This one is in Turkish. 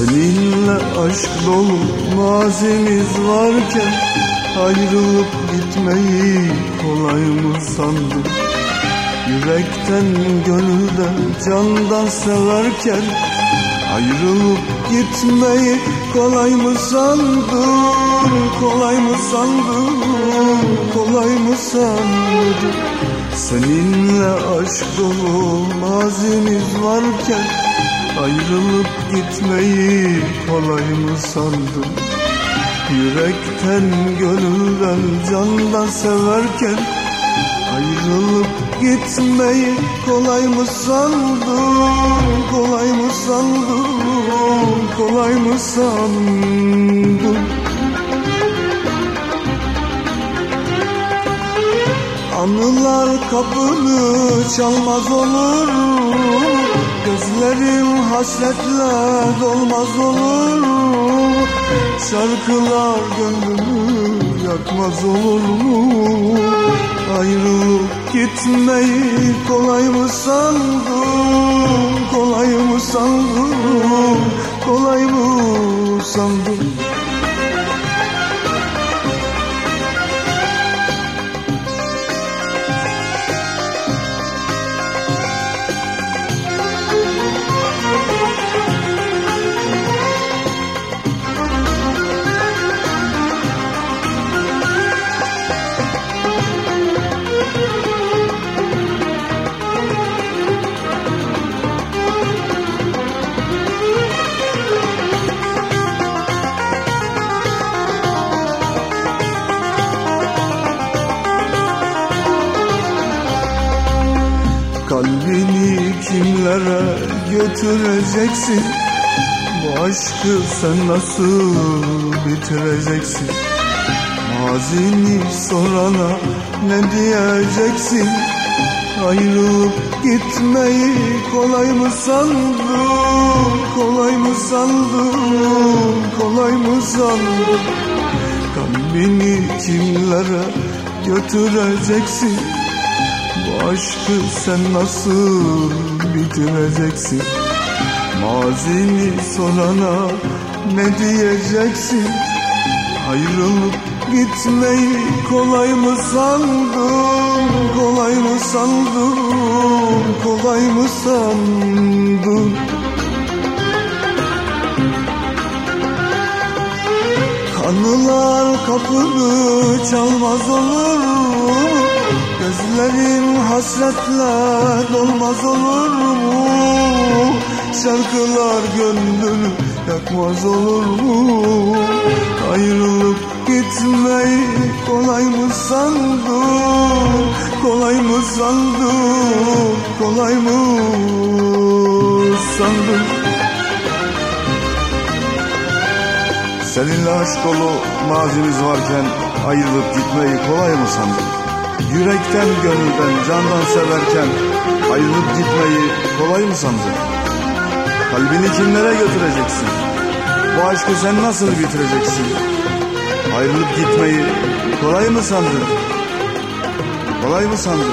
aşk dolu mazimiz varken Ayrılıp gitmeyi kolay mı sandın? Yürekten gönülden candan severken Ayrılıp gitmeyi kolay mı sandın? Kolay mı sandın? Kolay mı sandın? Seninle aşk dolu mazimiz varken Ayrılıp gitmeyi kolay mı sandın? Yürekten gönülden candan severken Ayrılıp gitmeyi kolay mı sandın? Kolay mı sandın? Kolay mı sandın? Anılar kapını çalmaz olur Gözlerim hasretle dolmaz olur. Şarkılar gönlümü yakmaz olur. Mu Ayrılıp gitmeyi kolay mı sandın? Kolay mı sandın? Kolay mı sandın Kalbini kimlere götüreceksin? Bu aşkı sen nasıl bitireceksin? Mazini sorana ne diyeceksin? Ayrılıp gitmeyi kolay mı sandın? Kolay mı sandın? Kolay mı sandın? Kalbini kimlere götüreceksin bu aşkı sen nasıl bitireceksin Mazini sorana ne diyeceksin? Ayrılıp gitmeyi kolay mı sandın? Kolay mı sandın? Kolay mı sandın Kanılar kapını çalmaz olur Gözlerim hasretle dolmaz olur mu? Şarkılar gönlünü yakmaz olur mu? Ayrılıp gitmeyi kolay mı sandın? Kolay mı sandın? Kolay mı sandın? Seninle aşk dolu mazimiz varken ayrılıp gitmeyi kolay mı sandın? Yürekten gönülden candan severken ayrılıp gitmeyi kolay mı sandın? Kalbini kimlere götüreceksin? Bu aşkı sen nasıl bitireceksin? Ayrılıp gitmeyi kolay mı sandın? Kolay mı sandın?